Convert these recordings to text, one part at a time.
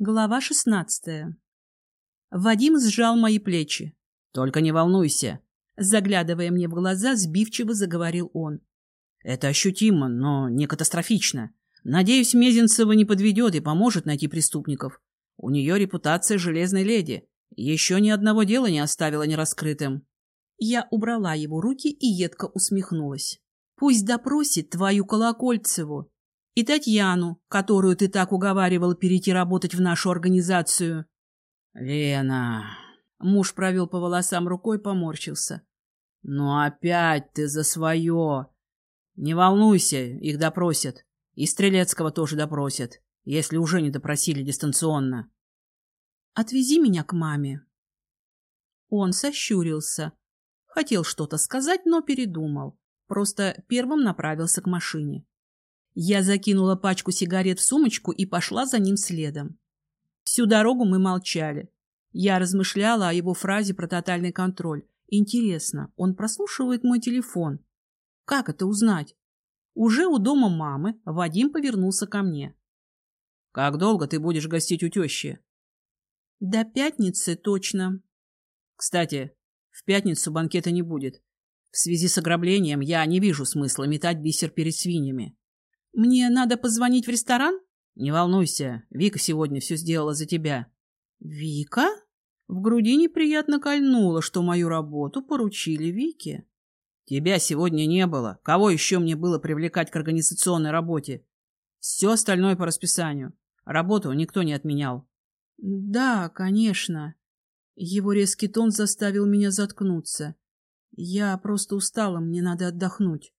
Глава шестнадцатая. Вадим сжал мои плечи. «Только не волнуйся», — заглядывая мне в глаза, сбивчиво заговорил он. «Это ощутимо, но не катастрофично. Надеюсь, Мезенцева не подведет и поможет найти преступников. У нее репутация железной леди. Еще ни одного дела не оставила нераскрытым». Я убрала его руки и едко усмехнулась. «Пусть допросит твою Колокольцеву и Татьяну, которую ты так уговаривал перейти работать в нашу организацию. — Лена... Муж провел по волосам рукой, поморщился. — Ну опять ты за свое. Не волнуйся, их допросят. И Стрелецкого тоже допросят, если уже не допросили дистанционно. — Отвези меня к маме. Он сощурился. Хотел что-то сказать, но передумал. Просто первым направился к машине. Я закинула пачку сигарет в сумочку и пошла за ним следом. Всю дорогу мы молчали. Я размышляла о его фразе про тотальный контроль. Интересно, он прослушивает мой телефон? Как это узнать? Уже у дома мамы Вадим повернулся ко мне. — Как долго ты будешь гостить у тещи? — До пятницы точно. — Кстати, в пятницу банкета не будет. В связи с ограблением я не вижу смысла метать бисер перед свиньями. Мне надо позвонить в ресторан? Не волнуйся, Вика сегодня все сделала за тебя. Вика? В груди неприятно кольнуло, что мою работу поручили Вике. Тебя сегодня не было. Кого еще мне было привлекать к организационной работе? Все остальное по расписанию. Работу никто не отменял. Да, конечно. Его резкий тон заставил меня заткнуться. Я просто устала, мне надо отдохнуть.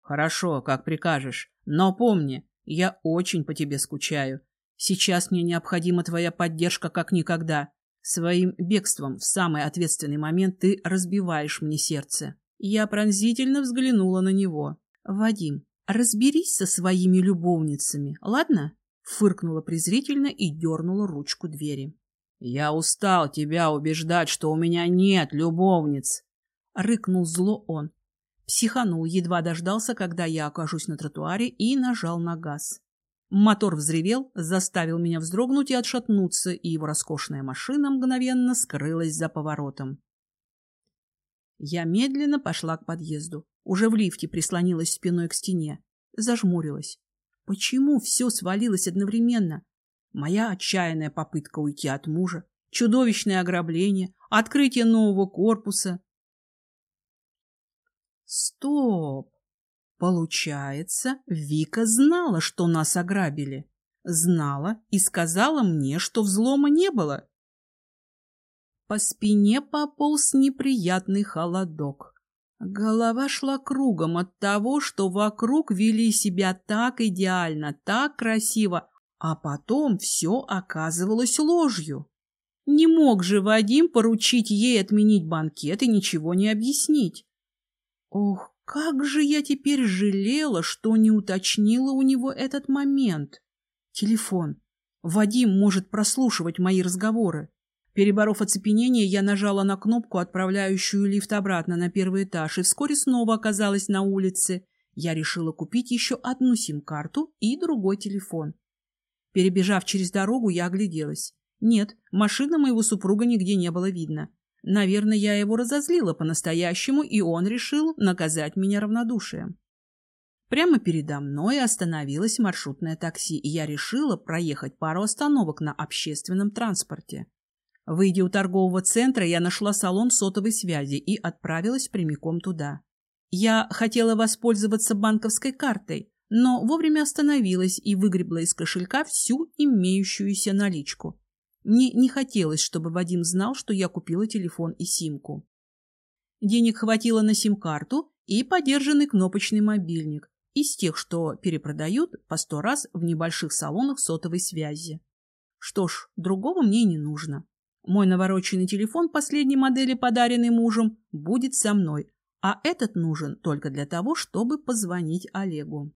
Хорошо, как прикажешь. Но помни, я очень по тебе скучаю. Сейчас мне необходима твоя поддержка как никогда. Своим бегством в самый ответственный момент ты разбиваешь мне сердце. Я пронзительно взглянула на него. Вадим, разберись со своими любовницами, ладно? Фыркнула презрительно и дернула ручку двери. Я устал тебя убеждать, что у меня нет любовниц. Рыкнул зло он. Психанул, едва дождался, когда я окажусь на тротуаре, и нажал на газ. Мотор взревел, заставил меня вздрогнуть и отшатнуться, и его роскошная машина мгновенно скрылась за поворотом. Я медленно пошла к подъезду. Уже в лифте прислонилась спиной к стене. Зажмурилась. Почему все свалилось одновременно? Моя отчаянная попытка уйти от мужа, чудовищное ограбление, открытие нового корпуса, Стоп! Получается, Вика знала, что нас ограбили. Знала и сказала мне, что взлома не было. По спине пополз неприятный холодок. Голова шла кругом от того, что вокруг вели себя так идеально, так красиво, а потом все оказывалось ложью. Не мог же Вадим поручить ей отменить банкет и ничего не объяснить. Ох, как же я теперь жалела, что не уточнила у него этот момент. Телефон. Вадим может прослушивать мои разговоры. Переборов оцепенение, я нажала на кнопку, отправляющую лифт обратно на первый этаж, и вскоре снова оказалась на улице. Я решила купить еще одну сим-карту и другой телефон. Перебежав через дорогу, я огляделась. Нет, машины моего супруга нигде не было видно. Наверное, я его разозлила по-настоящему, и он решил наказать меня равнодушием. Прямо передо мной остановилось маршрутное такси, и я решила проехать пару остановок на общественном транспорте. Выйдя у торгового центра, я нашла салон сотовой связи и отправилась прямиком туда. Я хотела воспользоваться банковской картой, но вовремя остановилась и выгребла из кошелька всю имеющуюся наличку. Мне не хотелось, чтобы Вадим знал, что я купила телефон и симку. Денег хватило на сим-карту и подержанный кнопочный мобильник из тех, что перепродают по сто раз в небольших салонах сотовой связи. Что ж, другого мне не нужно. Мой навороченный телефон последней модели, подаренный мужем, будет со мной, а этот нужен только для того, чтобы позвонить Олегу.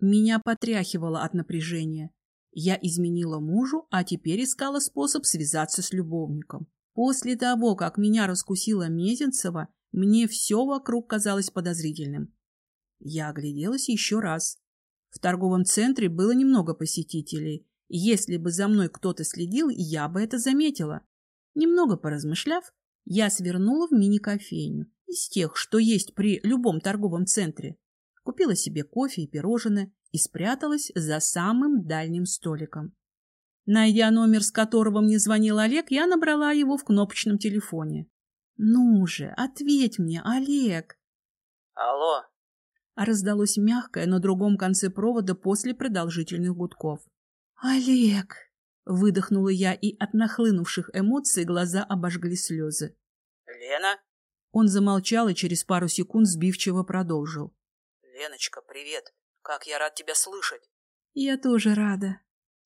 Меня потряхивало от напряжения. Я изменила мужу, а теперь искала способ связаться с любовником. После того, как меня раскусила Мезенцева, мне все вокруг казалось подозрительным. Я огляделась еще раз. В торговом центре было немного посетителей. Если бы за мной кто-то следил, я бы это заметила. Немного поразмышляв, я свернула в мини-кофейню из тех, что есть при любом торговом центре. Купила себе кофе и пирожное и спряталась за самым дальним столиком. Найдя номер, с которого мне звонил Олег, я набрала его в кнопочном телефоне. «Ну же, ответь мне, Олег!» «Алло!» Раздалось мягкое на другом конце провода после продолжительных гудков. «Олег!» — выдохнула я, и от нахлынувших эмоций глаза обожгли слезы. «Лена?» Он замолчал и через пару секунд сбивчиво продолжил. «Леночка, привет! Как я рад тебя слышать!» «Я тоже рада!»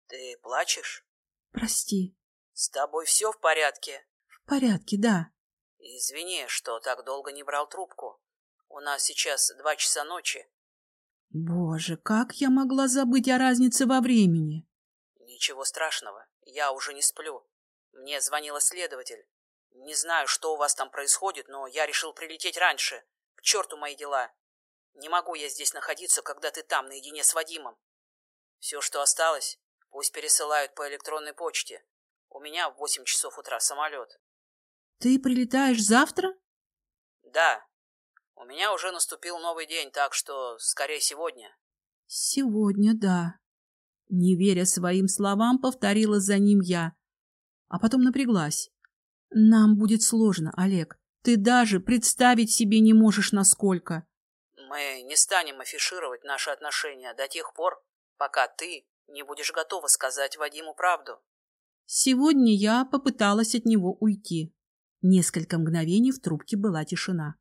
«Ты плачешь?» «Прости!» «С тобой все в порядке?» «В порядке, да!» «Извини, что так долго не брал трубку. У нас сейчас два часа ночи». «Боже, как я могла забыть о разнице во времени?» «Ничего страшного, я уже не сплю. Мне звонила следователь. Не знаю, что у вас там происходит, но я решил прилететь раньше. К черту мои дела. Не могу я здесь находиться, когда ты там, наедине с Вадимом. Все, что осталось, пусть пересылают по электронной почте. У меня в восемь часов утра самолет. Ты прилетаешь завтра? Да. У меня уже наступил новый день, так что скорее сегодня. Сегодня, да. Не веря своим словам, повторила за ним я, а потом напряглась. Нам будет сложно, Олег. Ты даже представить себе не можешь, насколько. Мы не станем афишировать наши отношения до тех пор, пока ты не будешь готова сказать Вадиму правду. Сегодня я попыталась от него уйти. Несколько мгновений в трубке была тишина.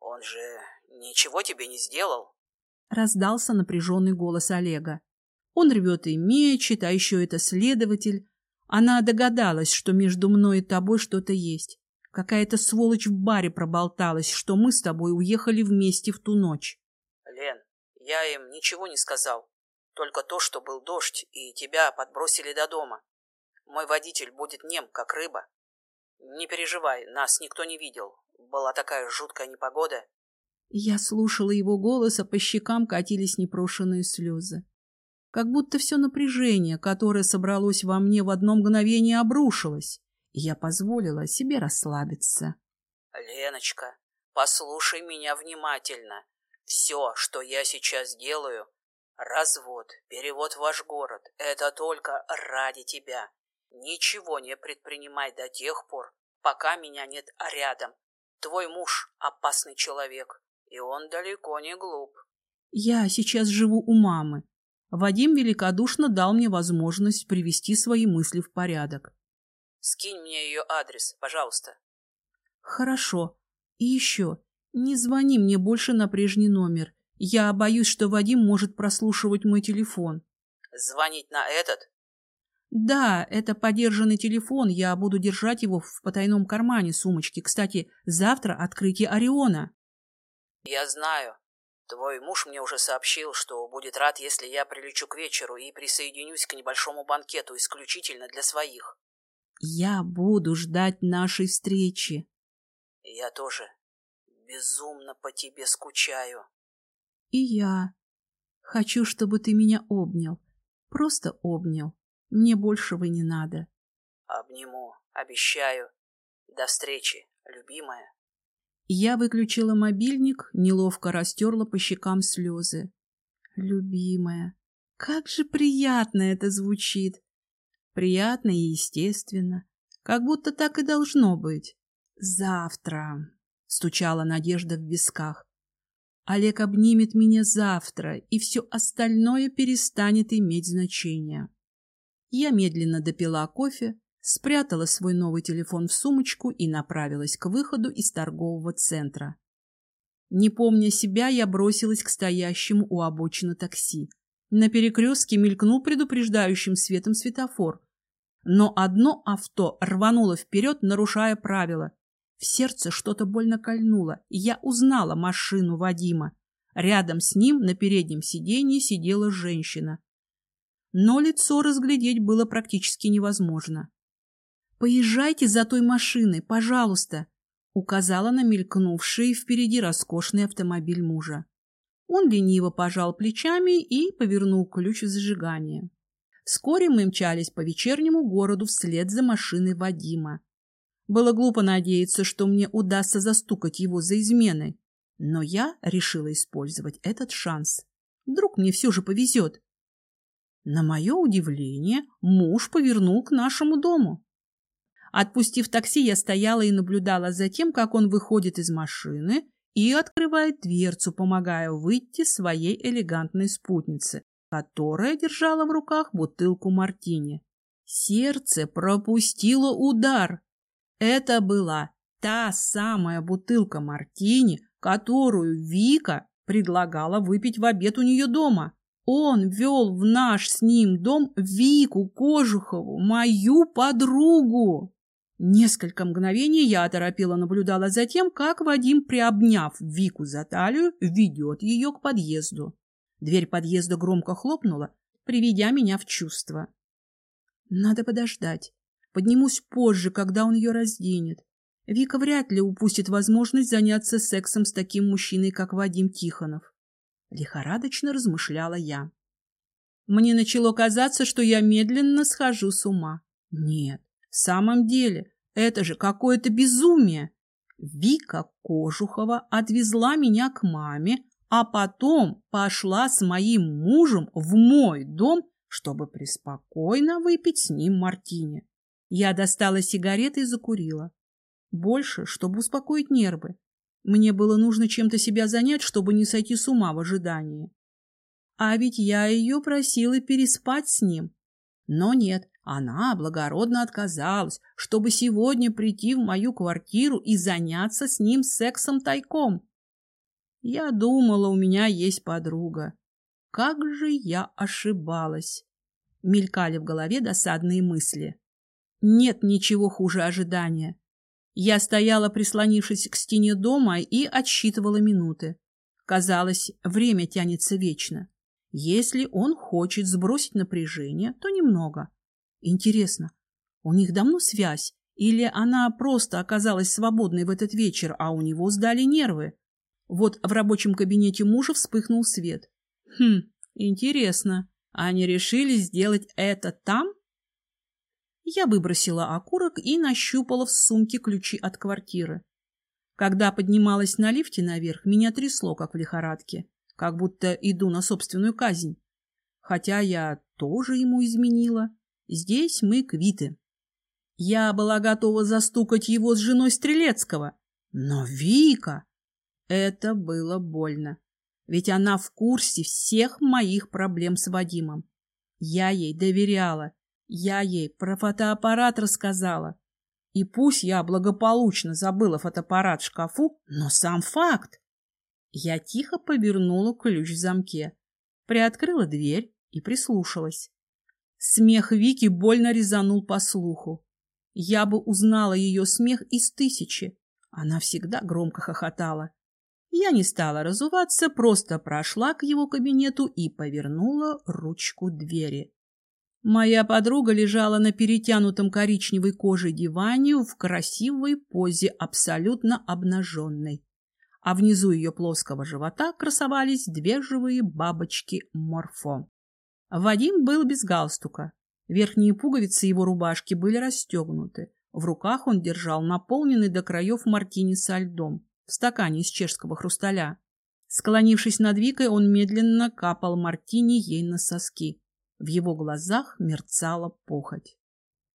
«Он же ничего тебе не сделал?» Раздался напряженный голос Олега. Он рвет и мечет, а еще это следователь. Она догадалась, что между мной и тобой что-то есть. Какая-то сволочь в баре проболталась, что мы с тобой уехали вместе в ту ночь. Лен, я им ничего не сказал. Только то, что был дождь, и тебя подбросили до дома. Мой водитель будет нем, как рыба. Не переживай, нас никто не видел. Была такая жуткая непогода. Я слушала его голос, а по щекам катились непрошенные слезы. Как будто все напряжение, которое собралось во мне в одно мгновение, обрушилось, и я позволила себе расслабиться. «Леночка, послушай меня внимательно. Все, что я сейчас делаю, развод, перевод в ваш город, это только ради тебя. Ничего не предпринимай до тех пор, пока меня нет рядом. Твой муж — опасный человек, и он далеко не глуп. Я сейчас живу у мамы. Вадим великодушно дал мне возможность привести свои мысли в порядок. Скинь мне ее адрес, пожалуйста. Хорошо. И еще, не звони мне больше на прежний номер. Я боюсь, что Вадим может прослушивать мой телефон. Звонить на этот? Да, это подержанный телефон, я буду держать его в потайном кармане сумочки. Кстати, завтра открытие Ориона. Я знаю. Твой муж мне уже сообщил, что будет рад, если я прилечу к вечеру и присоединюсь к небольшому банкету исключительно для своих. Я буду ждать нашей встречи. Я тоже безумно по тебе скучаю. И я. Хочу, чтобы ты меня обнял. Просто обнял. Мне большего не надо. Обниму, обещаю. До встречи, любимая. Я выключила мобильник, неловко растерла по щекам слезы. Любимая, как же приятно это звучит. Приятно и естественно. Как будто так и должно быть. Завтра, стучала Надежда в висках. Олег обнимет меня завтра, и все остальное перестанет иметь значение. Я медленно допила кофе, спрятала свой новый телефон в сумочку и направилась к выходу из торгового центра. Не помня себя, я бросилась к стоящему у обочины такси. На перекрестке мелькнул предупреждающим светом светофор. Но одно авто рвануло вперед, нарушая правила. В сердце что-то больно кольнуло, и я узнала машину Вадима. Рядом с ним на переднем сиденье сидела женщина но лицо разглядеть было практически невозможно. «Поезжайте за той машиной, пожалуйста», — указала на мелькнувший впереди роскошный автомобиль мужа. Он лениво пожал плечами и повернул ключ в зажигание. Вскоре мы мчались по вечернему городу вслед за машиной Вадима. Было глупо надеяться, что мне удастся застукать его за изменой, но я решила использовать этот шанс. Вдруг мне все же повезет. На мое удивление, муж повернул к нашему дому. Отпустив такси, я стояла и наблюдала за тем, как он выходит из машины и открывает дверцу, помогая выйти своей элегантной спутнице, которая держала в руках бутылку мартини. Сердце пропустило удар. Это была та самая бутылка мартини, которую Вика предлагала выпить в обед у нее дома. Он вел в наш с ним дом Вику Кожухову, мою подругу. Несколько мгновений я оторопела наблюдала за тем, как Вадим, приобняв Вику за талию, ведет ее к подъезду. Дверь подъезда громко хлопнула, приведя меня в чувство. Надо подождать. Поднимусь позже, когда он ее разденет. Вика вряд ли упустит возможность заняться сексом с таким мужчиной, как Вадим Тихонов. Лихорадочно размышляла я. Мне начало казаться, что я медленно схожу с ума. Нет, в самом деле, это же какое-то безумие. Вика Кожухова отвезла меня к маме, а потом пошла с моим мужем в мой дом, чтобы преспокойно выпить с ним мартини. Я достала сигареты и закурила. Больше, чтобы успокоить нервы. Мне было нужно чем-то себя занять, чтобы не сойти с ума в ожидании. А ведь я ее просила переспать с ним. Но нет, она благородно отказалась, чтобы сегодня прийти в мою квартиру и заняться с ним сексом тайком. Я думала, у меня есть подруга. Как же я ошибалась. Мелькали в голове досадные мысли. Нет ничего хуже ожидания. Я стояла, прислонившись к стене дома, и отсчитывала минуты. Казалось, время тянется вечно. Если он хочет сбросить напряжение, то немного. Интересно, у них давно связь? Или она просто оказалась свободной в этот вечер, а у него сдали нервы? Вот в рабочем кабинете мужа вспыхнул свет. Хм, интересно, они решили сделать это там? Я выбросила окурок и нащупала в сумке ключи от квартиры. Когда поднималась на лифте наверх, меня трясло, как в лихорадке, как будто иду на собственную казнь. Хотя я тоже ему изменила. Здесь мы квиты. Я была готова застукать его с женой Стрелецкого. Но Вика... Это было больно. Ведь она в курсе всех моих проблем с Вадимом. Я ей доверяла. Я ей про фотоаппарат рассказала. И пусть я благополучно забыла фотоаппарат в шкафу, но сам факт. Я тихо повернула ключ в замке, приоткрыла дверь и прислушалась. Смех Вики больно резанул по слуху. Я бы узнала ее смех из тысячи. Она всегда громко хохотала. Я не стала разуваться, просто прошла к его кабинету и повернула ручку двери. Моя подруга лежала на перетянутом коричневой кожей диване в красивой позе, абсолютно обнаженной. А внизу ее плоского живота красовались две живые бабочки морфо. Вадим был без галстука. Верхние пуговицы его рубашки были расстегнуты. В руках он держал наполненный до краев мартини со льдом в стакане из чешского хрусталя. Склонившись над Викой, он медленно капал мартини ей на соски. В его глазах мерцала похоть.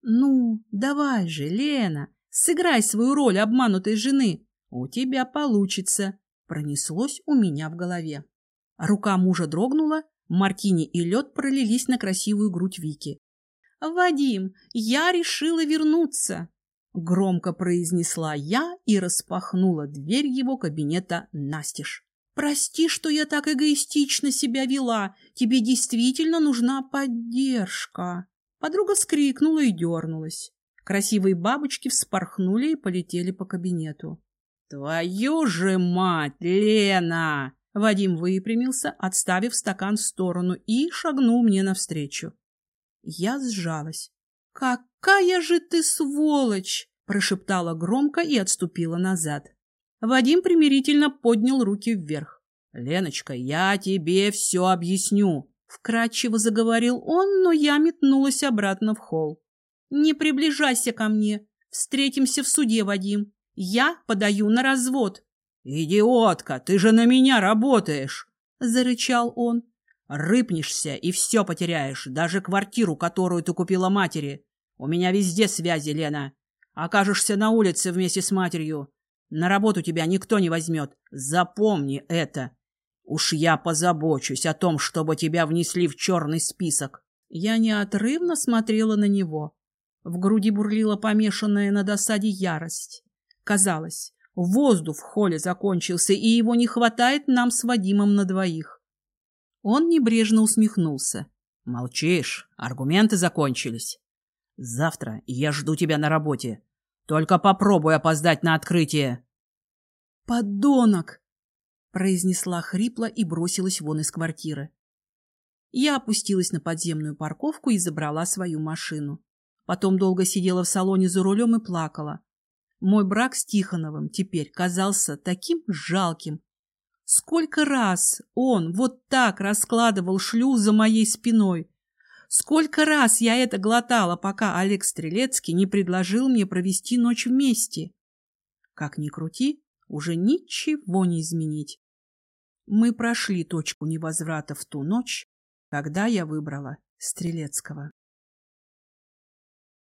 «Ну, давай же, Лена, сыграй свою роль обманутой жены. У тебя получится», — пронеслось у меня в голове. Рука мужа дрогнула, мартини и лед пролились на красивую грудь Вики. «Вадим, я решила вернуться!» Громко произнесла я и распахнула дверь его кабинета настежь. «Прости, что я так эгоистично себя вела. Тебе действительно нужна поддержка». Подруга вскрикнула и дернулась. Красивые бабочки вспорхнули и полетели по кабинету. «Твою же мать, Лена!» Вадим выпрямился, отставив стакан в сторону, и шагнул мне навстречу. Я сжалась. «Какая же ты сволочь!» – прошептала громко и отступила назад. Вадим примирительно поднял руки вверх. «Леночка, я тебе все объясню. Вкратчиво заговорил он, но я метнулась обратно в холл. «Не приближайся ко мне. Встретимся в суде, Вадим. Я подаю на развод». «Идиотка, ты же на меня работаешь!» — зарычал он. «Рыпнешься и все потеряешь, даже квартиру, которую ты купила матери. У меня везде связи, Лена. Окажешься на улице вместе с матерью. На работу тебя никто не возьмет. Запомни это. Уж я позабочусь о том, чтобы тебя внесли в черный список. Я неотрывно смотрела на него. В груди бурлила помешанная на досаде ярость. Казалось, воздух в холле закончился, и его не хватает нам с Вадимом на двоих. Он небрежно усмехнулся. Молчишь? Аргументы закончились. Завтра я жду тебя на работе. Только попробуй опоздать на открытие. Подонок! произнесла хрипло и бросилась вон из квартиры. Я опустилась на подземную парковку и забрала свою машину. Потом долго сидела в салоне за рулем и плакала. Мой брак с Тихоновым теперь казался таким жалким. Сколько раз он вот так раскладывал шлюз за моей спиной. Сколько раз я это глотала, пока Олег Стрелецкий не предложил мне провести ночь вместе. Как ни крути, уже ничего не изменить. Мы прошли точку невозврата в ту ночь, когда я выбрала Стрелецкого.